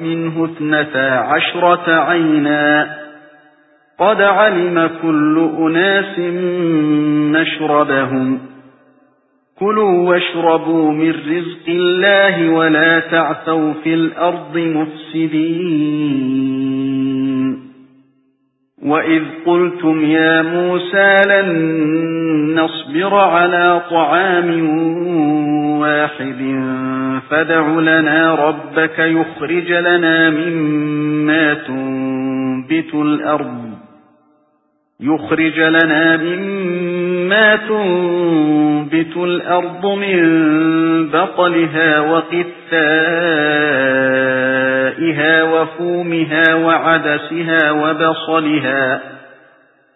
مِنْهُ اثْنَتَا عَشْرَةَ عَيْنًا. قَدْ عَلِمَ كُلُّ أُنَاسٍ مَّشْرَبَهُمْ كُلُوا وَاشْرَبُوا مِن رِّزْقِ اللَّهِ وَلَا تَعْثَوْا فِي الْأَرْضِ مُفْسِدِينَ. وَإِذْ قُلْتُمْ يَا مُوسَى لَن نَّصْبِرَ عَلَى طَعَامٍ وَاحِدٍ فَادْعُ لَنَا رَبَّكَ يُخْرِجْ لَنَا مِمَّا تُنبِتُ الْأَرْضُ يُخْرِجْ لَنَا مِمَّا تُنبِتُ الْأَرْضُ مِن بَقْلِهَا وَقِثَّائِهَا وَفُومِهَا وَعَدَسِهَا وَبَصَلِهَا